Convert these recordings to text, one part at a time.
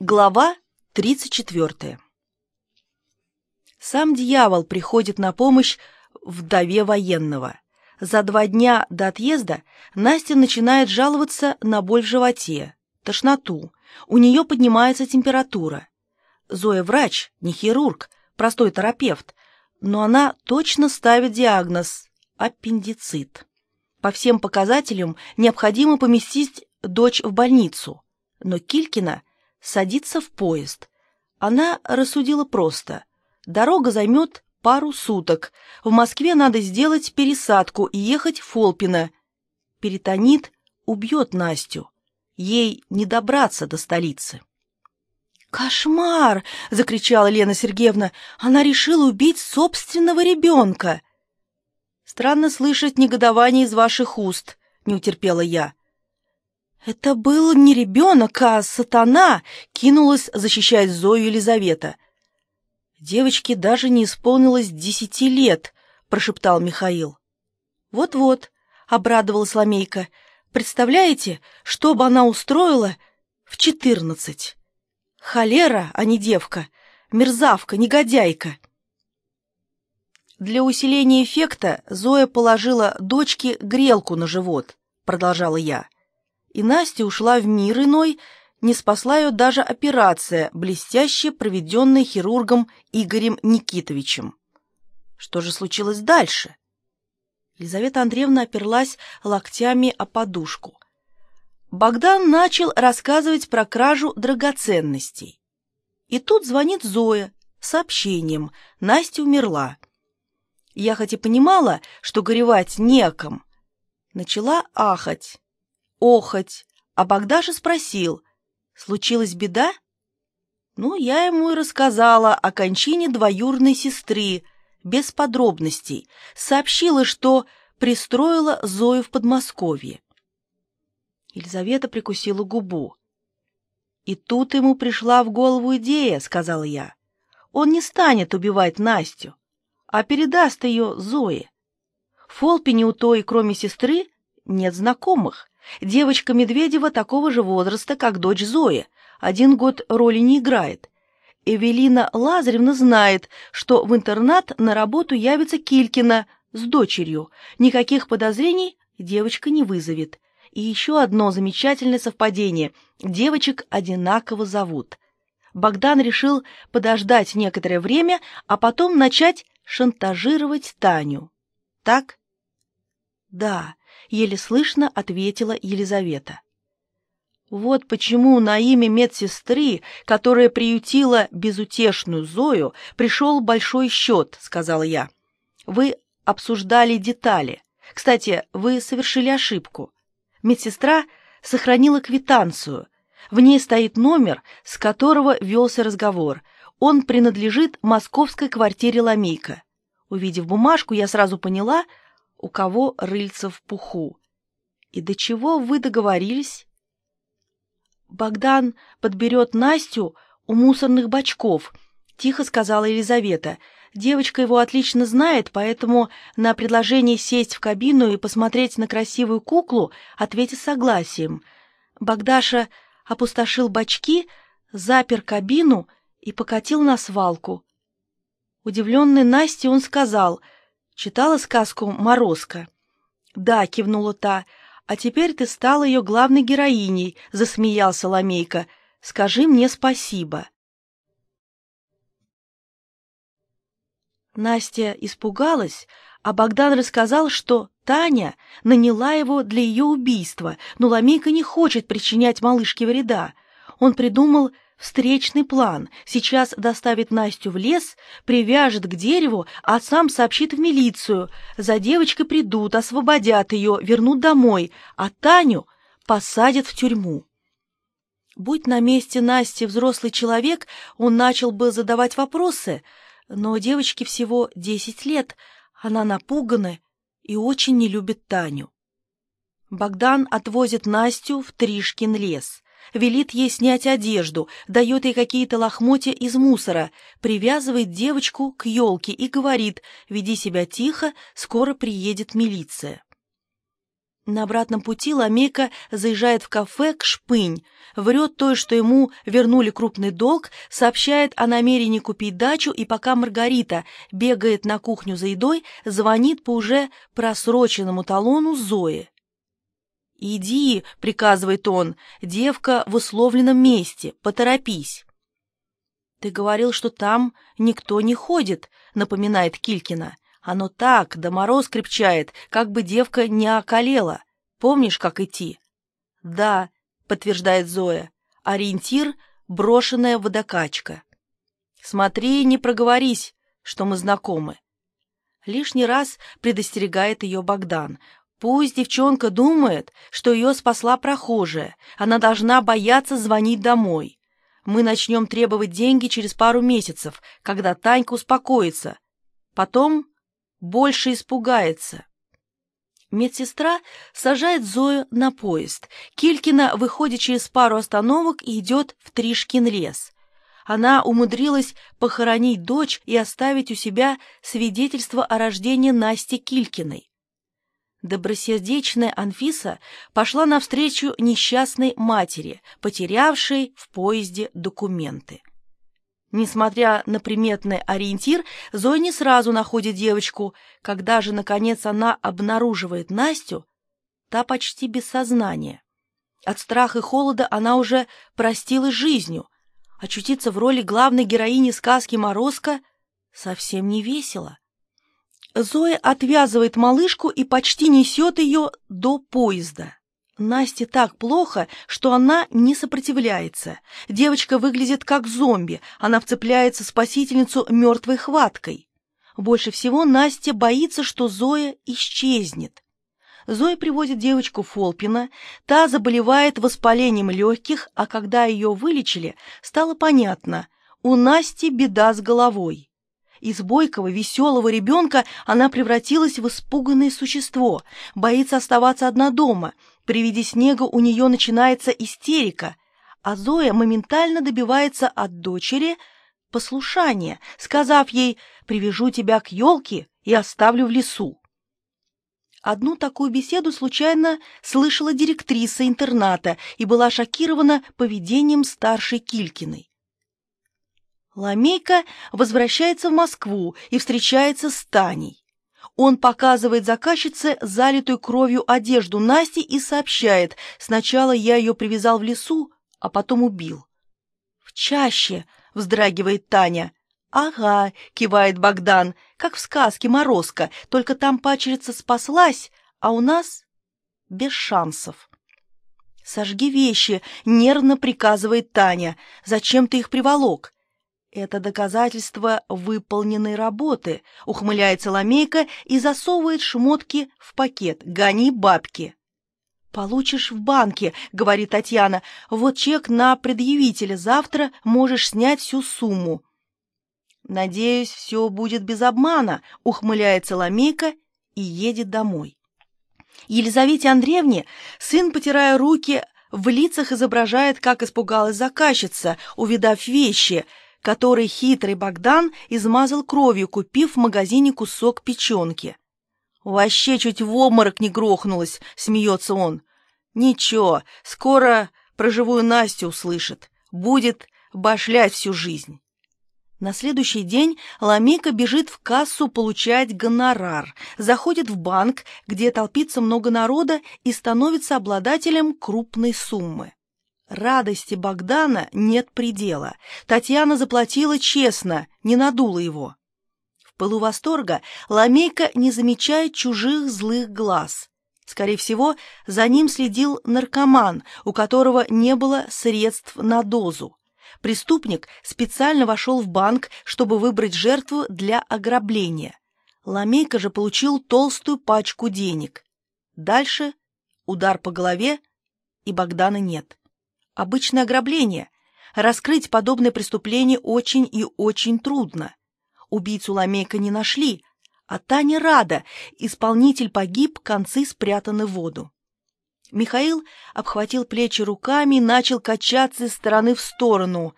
Глава 34 Сам дьявол приходит на помощь вдове военного. За два дня до отъезда Настя начинает жаловаться на боль в животе, тошноту. У нее поднимается температура. Зоя врач, не хирург, простой терапевт, но она точно ставит диагноз – аппендицит. По всем показателям необходимо поместить дочь в больницу, но Килькина – садится в поезд. Она рассудила просто. Дорога займет пару суток. В Москве надо сделать пересадку и ехать в Фолпино. Перитонит убьет Настю. Ей не добраться до столицы. «Кошмар!» — закричала Лена Сергеевна. «Она решила убить собственного ребенка!» «Странно слышать негодование из ваших уст», — не утерпела я. «Это был не ребенок, а сатана!» — кинулась защищать Зою Елизавета. «Девочке даже не исполнилось десяти лет», — прошептал Михаил. «Вот-вот», — обрадовалась Ламейка. «Представляете, что бы она устроила в четырнадцать? Холера, а не девка, мерзавка, негодяйка». Для усиления эффекта Зоя положила дочке грелку на живот, продолжала я и Настя ушла в мир иной, не спасла ее даже операция, блестяще проведенная хирургом Игорем Никитовичем. Что же случилось дальше? Елизавета Андреевна оперлась локтями о подушку. Богдан начал рассказывать про кражу драгоценностей. И тут звонит Зоя с сообщением «Настя умерла». Я хоть и понимала, что горевать неком, начала ахать охоть, а Богдаша спросил, случилась беда? Ну, я ему и рассказала о кончине двоюродной сестры, без подробностей, сообщила, что пристроила Зою в Подмосковье. Елизавета прикусила губу. «И тут ему пришла в голову идея», — сказала я. «Он не станет убивать Настю, а передаст ее Зое. В Фолпине у той, кроме сестры, нет знакомых, Девочка Медведева такого же возраста, как дочь Зои, один год роли не играет. Эвелина Лазаревна знает, что в интернат на работу явится Килькина с дочерью. Никаких подозрений девочка не вызовет. И еще одно замечательное совпадение. Девочек одинаково зовут. Богдан решил подождать некоторое время, а потом начать шантажировать Таню. Так? Да еле слышно ответила Елизавета. Вот почему на имя медсестры, которая приютила безутешную Зою, пришел большой счет, сказала я. Вы обсуждали детали. Кстати, вы совершили ошибку. Медсестра сохранила квитанцию. В ней стоит номер, с которого велся разговор. Он принадлежит московской квартире Ламейка. Увидев бумажку, я сразу поняла, у кого рыльца в пуху. И до чего вы договорились? Богдан подберет Настю у мусорных бачков, тихо сказала Елизавета. Девочка его отлично знает, поэтому на предложение сесть в кабину и посмотреть на красивую куклу ответит согласием. Богдаша опустошил бачки, запер кабину и покатил на свалку. Удивленный Настей он сказал — Читала сказку «Морозко»?» «Да», — кивнула та, — «а теперь ты стала ее главной героиней», — засмеялся Ламейка. «Скажи мне спасибо». Настя испугалась, а Богдан рассказал, что Таня наняла его для ее убийства, но Ламейка не хочет причинять малышке вреда. Он придумал Встречный план. Сейчас доставит Настю в лес, привяжет к дереву, а сам сообщит в милицию. За девочкой придут, освободят ее, вернут домой, а Таню посадят в тюрьму. Будь на месте Насти взрослый человек, он начал бы задавать вопросы, но девочке всего десять лет, она напугана и очень не любит Таню. Богдан отвозит Настю в Тришкин лес велит ей снять одежду, дает ей какие-то лохмотья из мусора, привязывает девочку к елке и говорит «Веди себя тихо, скоро приедет милиция». На обратном пути Ламейка заезжает в кафе к Шпынь, врет той, что ему вернули крупный долг, сообщает о намерении купить дачу, и пока Маргарита бегает на кухню за едой, звонит по уже просроченному талону Зои. «Иди», — приказывает он, — «девка в условленном месте, поторопись». «Ты говорил, что там никто не ходит», — напоминает Килькина. Оно так, да мороз крепчает, как бы девка не околела. Помнишь, как идти? Да, подтверждает Зоя. Ориентир — брошенная водокачка. Смотри, не проговорись, что мы знакомы. Лишний раз предостерегает ее Богдан. Пусть девчонка думает, что ее спасла прохожая. Она должна бояться звонить домой. Мы начнем требовать деньги через пару месяцев, когда Танька успокоится. Потом больше испугается. Медсестра сажает Зою на поезд. Килькина выходит через пару остановок и идет в Тришкин лес. Она умудрилась похоронить дочь и оставить у себя свидетельство о рождении Насти Килькиной. Добросердечная Анфиса пошла навстречу несчастной матери, потерявшей в поезде документы. Несмотря на приметный ориентир, Зоя не сразу находит девочку. Когда же, наконец, она обнаруживает Настю, та почти без сознания. От страха и холода она уже простилась жизнью. Очутиться в роли главной героини сказки «Морозко» совсем не весело. Зоя отвязывает малышку и почти несет ее до поезда. Насте так плохо, что она не сопротивляется. Девочка выглядит как зомби, она вцепляется в спасительницу мертвой хваткой. Больше всего Настя боится, что Зоя исчезнет. Зоя приводит девочку Фолпина, та заболевает воспалением легких, а когда ее вылечили, стало понятно, у Насти беда с головой. Из бойкого, веселого ребенка она превратилась в испуганное существо, боится оставаться одна дома. При виде снега у нее начинается истерика, а Зоя моментально добивается от дочери послушания, сказав ей «привяжу тебя к елке и оставлю в лесу». Одну такую беседу случайно слышала директриса интерната и была шокирована поведением старшей Килькиной. Ламейка возвращается в Москву и встречается с Таней. Он показывает заказчице залитую кровью одежду Насти и сообщает, сначала я ее привязал в лесу, а потом убил. «В чаще!» — вздрагивает Таня. «Ага», — кивает Богдан, — «как в сказке Морозко, только там пачерица спаслась, а у нас без шансов». «Сожги вещи», — нервно приказывает Таня. «Зачем ты их приволок?» «Это доказательство выполненной работы», — ухмыляется Ламейка и засовывает шмотки в пакет. «Гони бабки». «Получишь в банке», — говорит Татьяна. «Вот чек на предъявителя. Завтра можешь снять всю сумму». «Надеюсь, все будет без обмана», — ухмыляется Ламейка и едет домой. Елизавете Андреевне сын, потирая руки, в лицах изображает, как испугалась заказчица, увидав вещи — который хитрый Богдан измазал кровью, купив в магазине кусок печенки. «Вообще чуть в обморок не грохнулась», — смеется он. «Ничего, скоро проживую Настю услышит. Будет башлять всю жизнь». На следующий день Ламейка бежит в кассу получать гонорар, заходит в банк, где толпится много народа и становится обладателем крупной суммы. Радости Богдана нет предела. Татьяна заплатила честно, не надула его. В пылу восторга Ламейка не замечает чужих злых глаз. Скорее всего, за ним следил наркоман, у которого не было средств на дозу. Преступник специально вошел в банк, чтобы выбрать жертву для ограбления. Ламейка же получил толстую пачку денег. Дальше удар по голове, и Богдана нет. Обычное ограбление. Раскрыть подобное преступление очень и очень трудно. Убийцу Ламейка не нашли, а Таня рада, исполнитель погиб, концы спрятаны в воду. Михаил обхватил плечи руками и начал качаться из стороны в сторону.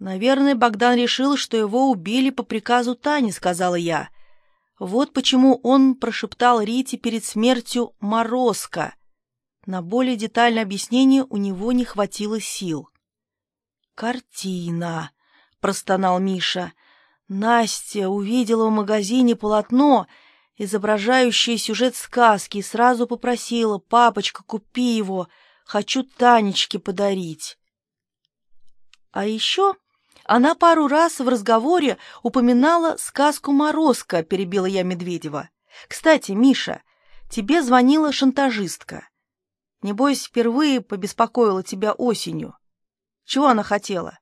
«Наверное, Богдан решил, что его убили по приказу Тани», — сказала я. Вот почему он прошептал Рите перед смертью «Морозко». На более детальное объяснение у него не хватило сил. «Картина!» — простонал Миша. Настя увидела в магазине полотно, изображающее сюжет сказки, и сразу попросила «Папочка, купи его, хочу Танечке подарить». А еще она пару раз в разговоре упоминала сказку «Морозко», перебила я Медведева. «Кстати, Миша, тебе звонила шантажистка. Небось, впервые побеспокоила тебя осенью. Чего она хотела?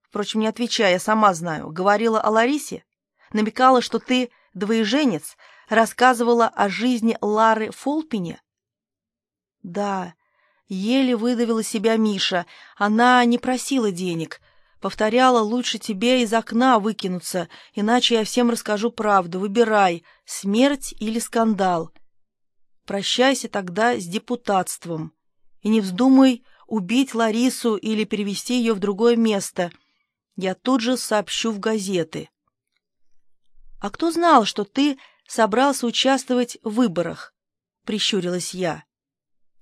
Впрочем, не отвечая, я сама знаю. Говорила о Ларисе? Намекала, что ты двоеженец? Рассказывала о жизни Лары Фолпине? Да, еле выдавила себя Миша. Она не просила денег. Повторяла, лучше тебе из окна выкинуться, иначе я всем расскажу правду. Выбирай, смерть или скандал. Прощайся тогда с депутатством. И не вздумай убить Ларису или перевести ее в другое место. Я тут же сообщу в газеты. А кто знал, что ты собрался участвовать в выборах? Прищурилась я.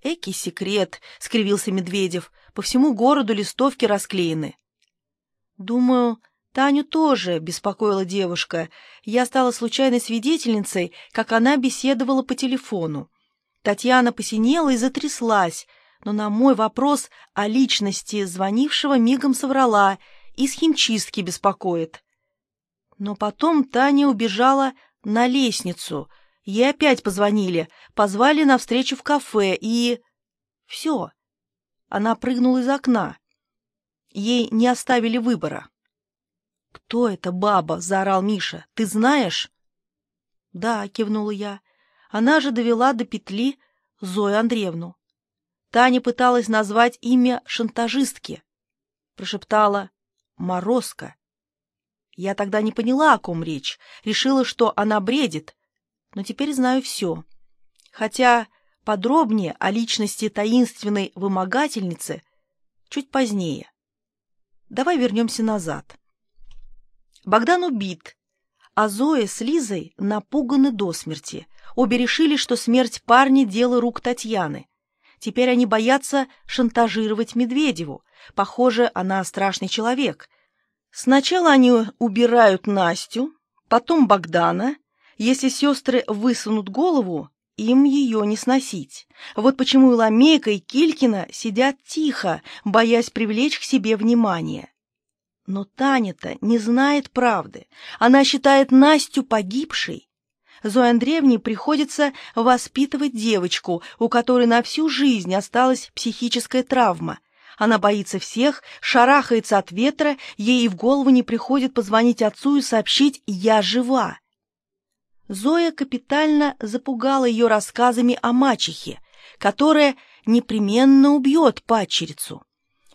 Эки секрет, скривился Медведев. По всему городу листовки расклеены. Думаю, Таню тоже беспокоила девушка. Я стала случайной свидетельницей, как она беседовала по телефону. Татьяна посинела и затряслась, но на мой вопрос о личности звонившего мигом соврала и с химчистки беспокоит. Но потом Таня убежала на лестницу. Ей опять позвонили, позвали на встречу в кафе и... Все. Она прыгнула из окна. Ей не оставили выбора. «Кто эта баба?» — заорал Миша. «Ты знаешь?» «Да», — кивнула я. «Она же довела до петли Зою Андреевну. Таня пыталась назвать имя шантажистки. Прошептала «Морозко». Я тогда не поняла, о ком речь, решила, что она бредит, но теперь знаю все. Хотя подробнее о личности таинственной вымогательницы чуть позднее. Давай вернемся назад. Богдан убит, а Зоя с Лизой напуганы до смерти. Обе решили, что смерть парня – дело рук Татьяны. Теперь они боятся шантажировать Медведеву. Похоже, она страшный человек. Сначала они убирают Настю, потом Богдана. Если сестры высунут голову, им ее не сносить. Вот почему и Ламейка, и Килькина сидят тихо, боясь привлечь к себе внимание. Но Таня-то не знает правды. Она считает Настю погибшей. Зое Андреевне приходится воспитывать девочку, у которой на всю жизнь осталась психическая травма. Она боится всех, шарахается от ветра, ей и в голову не приходит позвонить отцу и сообщить «я жива». Зоя капитально запугала ее рассказами о мачехе, которая непременно убьет падчерицу.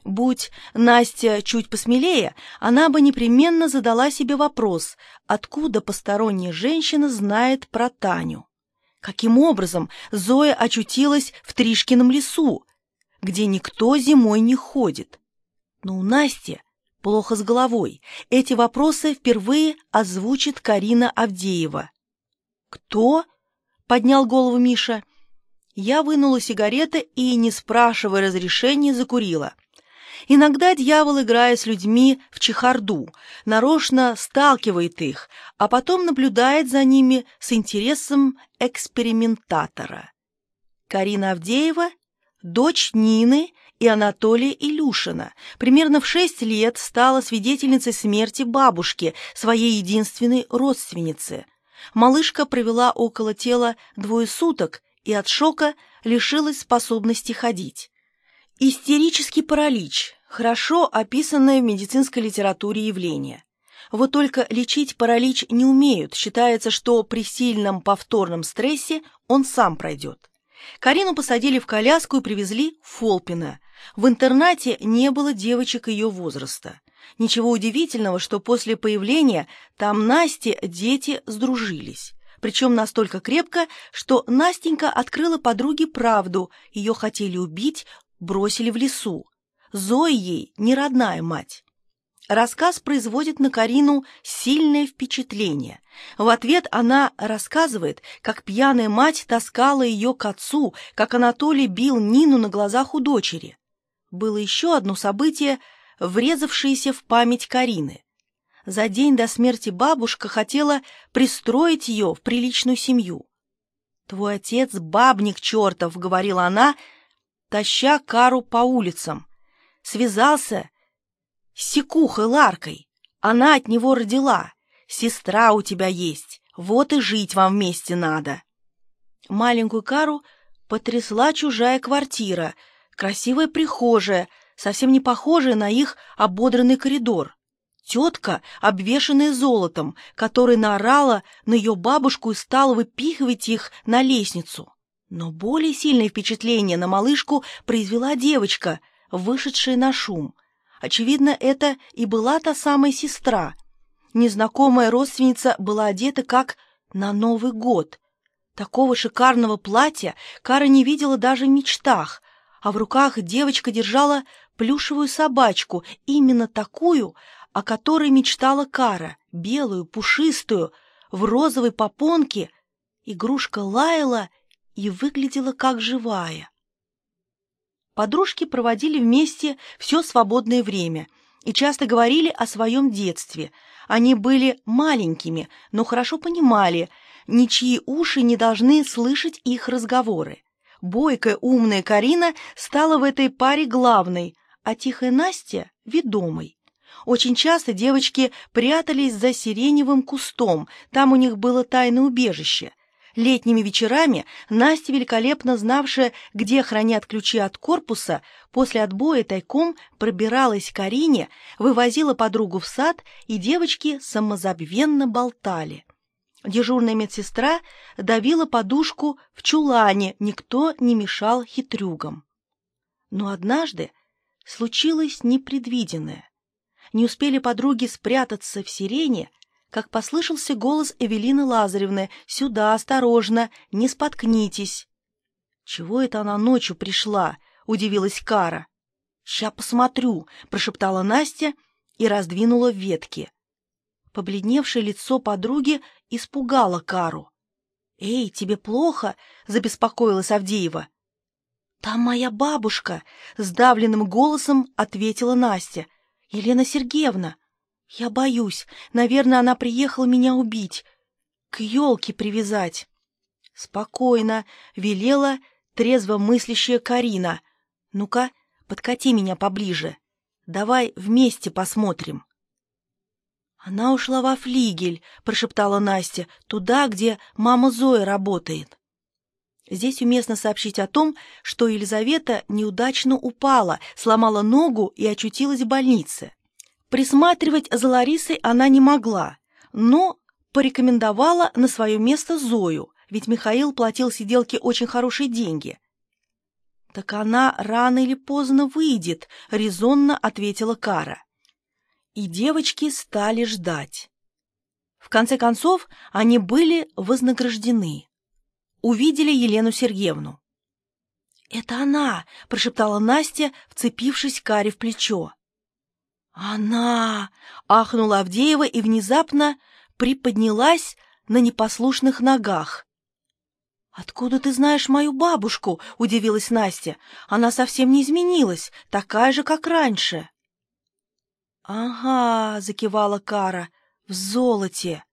Будь Настя чуть посмелее, она бы непременно задала себе вопрос, откуда посторонняя женщина знает про Таню. Каким образом Зоя очутилась в Тришкином лесу, где никто зимой не ходит? Но у Насти плохо с головой. Эти вопросы впервые озвучит Карина Авдеева. «Кто?» — поднял голову Миша. Я вынула сигареты и, не спрашивая разрешения, закурила. Иногда дьявол, играя с людьми в чехарду, нарочно сталкивает их, а потом наблюдает за ними с интересом экспериментатора. Карина Авдеева – дочь Нины и Анатолия Илюшина. Примерно в шесть лет стала свидетельницей смерти бабушки, своей единственной родственницы. Малышка провела около тела двое суток и от шока лишилась способности ходить. Истерический паралич – хорошо описанное в медицинской литературе явление. Вот только лечить паралич не умеют, считается, что при сильном повторном стрессе он сам пройдет. Карину посадили в коляску и привезли в Фолпино. В интернате не было девочек ее возраста. Ничего удивительного, что после появления там Насте дети сдружились. Причем настолько крепко, что Настенька открыла подруге правду, ее хотели убить, бросили в лесу. Зоя ей не родная мать. Рассказ производит на Карину сильное впечатление. В ответ она рассказывает, как пьяная мать таскала ее к отцу, как Анатолий бил Нину на глазах у дочери. Было еще одно событие, врезавшееся в память Карины. За день до смерти бабушка хотела пристроить ее в приличную семью. «Твой отец — бабник чертов», — говорила она, таща Кару по улицам. Связался Секухой Ларкой. Она от него родила. Сестра у тебя есть. Вот и жить вам вместе надо. Маленькую Кару потрясла чужая квартира, красивая прихожая, совсем не похожая на их ободранный коридор. Тетка, обвешанная золотом, которая наорала на ее бабушку и стала выпихивать их на лестницу. Но более сильное впечатление на малышку произвела девочка, вышедшая на шум. Очевидно, это и была та самая сестра. Незнакомая родственница была одета как на Новый год. Такого шикарного платья Кара не видела даже в мечтах, а в руках девочка держала плюшевую собачку, именно такую, о которой мечтала Кара, белую, пушистую, в розовой попонке. Игрушка лаяла и выглядела как живая. Подружки проводили вместе все свободное время и часто говорили о своем детстве. Они были маленькими, но хорошо понимали, ничьи уши не должны слышать их разговоры. Бойкая, умная Карина стала в этой паре главной, а тихая Настя — ведомой. Очень часто девочки прятались за сиреневым кустом, там у них было тайное убежище — Летними вечерами Настя, великолепно знавшая, где хранят ключи от корпуса, после отбоя тайком пробиралась к Карине, вывозила подругу в сад, и девочки самозабвенно болтали. Дежурная медсестра давила подушку в чулане, никто не мешал хитрюгам. Но однажды случилось непредвиденное. Не успели подруги спрятаться в сирене, как послышался голос Эвелины Лазаревны «Сюда, осторожно, не споткнитесь!» «Чего это она ночью пришла?» — удивилась Кара. «Ща посмотрю», — прошептала Настя и раздвинула ветки. Побледневшее лицо подруги испугало Кару. «Эй, тебе плохо?» — забеспокоилась Авдеева. «Там моя бабушка!» — сдавленным голосом ответила Настя. «Елена Сергеевна, я боюсь. Наверное, она приехала меня убить. К елке привязать. Спокойно, велела трезво мыслящая Карина. Ну-ка, подкати меня поближе. Давай вместе посмотрим. Она ушла во флигель, прошептала Настя, туда, где мама Зоя работает. Здесь уместно сообщить о том, что Елизавета неудачно упала, сломала ногу и очутилась в больнице. Присматривать за Ларисой она не могла, но порекомендовала на свое место Зою, ведь Михаил платил сиделке очень хорошие деньги. «Так она рано или поздно выйдет», — резонно ответила Кара. И девочки стали ждать. В конце концов, они были вознаграждены. Увидели Елену Сергеевну. «Это она!» — прошептала Настя, вцепившись Каре в плечо. «Она!» — ахнула Авдеева и внезапно приподнялась на непослушных ногах. «Откуда ты знаешь мою бабушку?» — удивилась Настя. «Она совсем не изменилась, такая же, как раньше». «Ага», — закивала Кара, — «в золоте».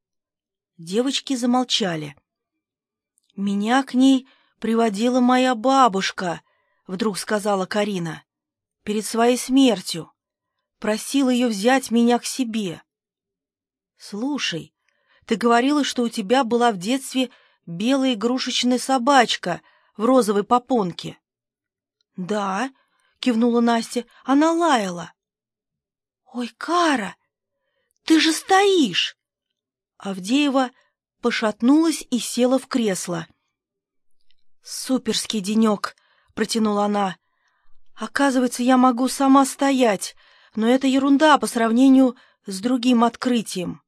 Девочки замолчали. «Меня к ней приводила моя бабушка», — вдруг сказала Карина, — «перед своей смертью» просил ее взять меня к себе. Слушай, ты говорила, что у тебя была в детстве белая игрушечная собачка в розовой попонке. Да, кивнула Настя, она лаяла. Ой, Кара, ты же стоишь! Авдеева пошатнулась и села в кресло. «Суперский денек!» — протянула она. «Оказывается, я могу сама стоять, но это ерунда по сравнению с другим открытием.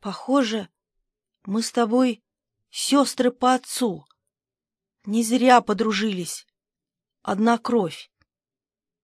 Похоже, мы с тобой сестры по отцу. Не зря подружились. Одна кровь.